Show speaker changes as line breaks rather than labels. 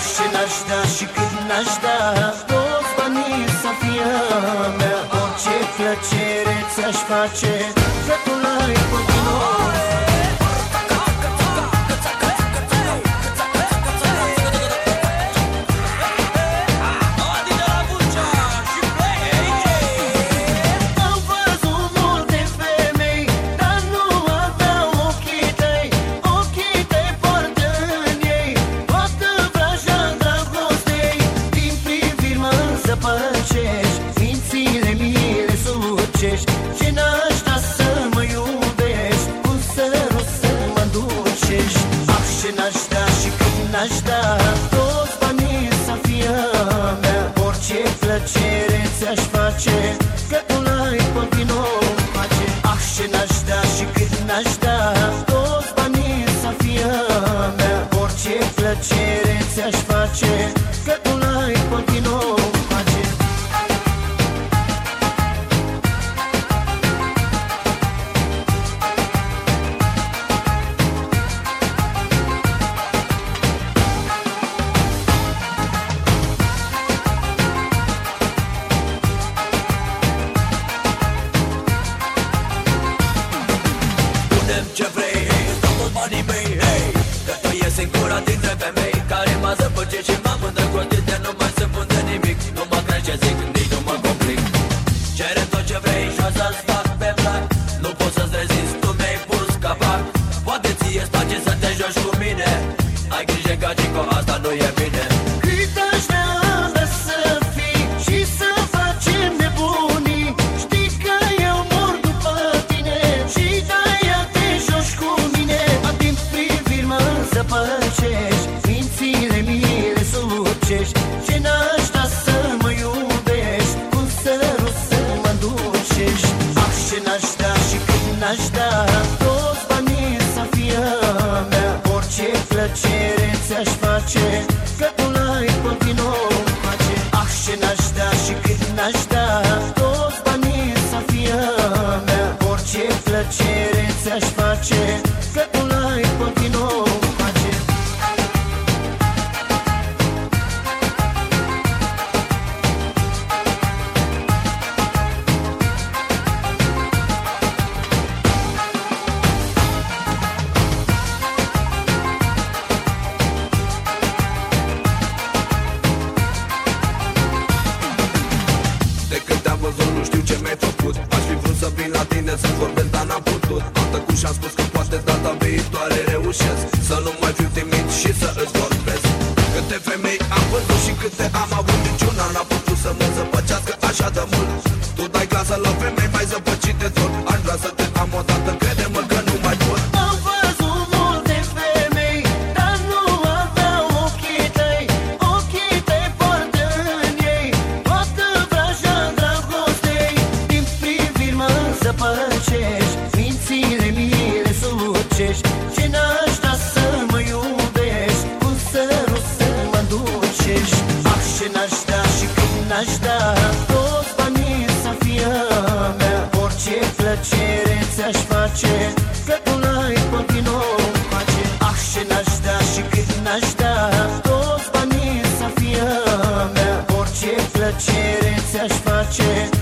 Ah, ce n-aș da și cât n-aș da Toți banii să fie mea. Orice plăcere ți-aș face Că tu l-ai continua mă zăpăcești, mințile mi le sucești Ce n-aș da să mă iubești, un sărut să mă ducești. Ah, ce n-aș da și când n-aș da, toți banii să fie mea. Orice plăcere ți-aș face, că tu l-ai continua face. Ah, ce n-aș da și cât n-aș da, toți banii să fie mea. Orice plăcere ți-aș face,
banii mei, hey. Că tu e singura dintre femei Care m-a zăpăcit și m-am îndrăgostit De nu mai se pun de nimic. Nu mă crezi ce zic, nici nu mă complic. Cere tot ce vrei și o să-ți fac pe plac. Nu pot să-ți rezist, tu mi-ai pus capac. Poate ție-ți place să te joci cu mine. Ai grijă ca Gico, asta
ți-aș face, că tu l-ai continua face Ah, ce n-aș da și cât n-aș da, toți banii să fie mea Orice plăcere ți-aș face,
mi-ai făcut. Aș fi vrut să vin la tine să vorbesc, dar n-am putut. Am tăcut și am spus că poate data viitoare reușesc. Să nu mai fiu timid și să îți vorbesc. Câte femei am văzut și câte am avut Niciuna n-a putut să mă zăpăcească așa de mult. Tu dai clasă la femei mai zăpăcit de tot. Aș vrea să n-aș da
să mă iubești Cum să nu să da și când n-aș da să fie a mea. Orice aș face Că tu n-ai face. Ah, ce și cât n-aș da, da să fie a mea. Orice aș face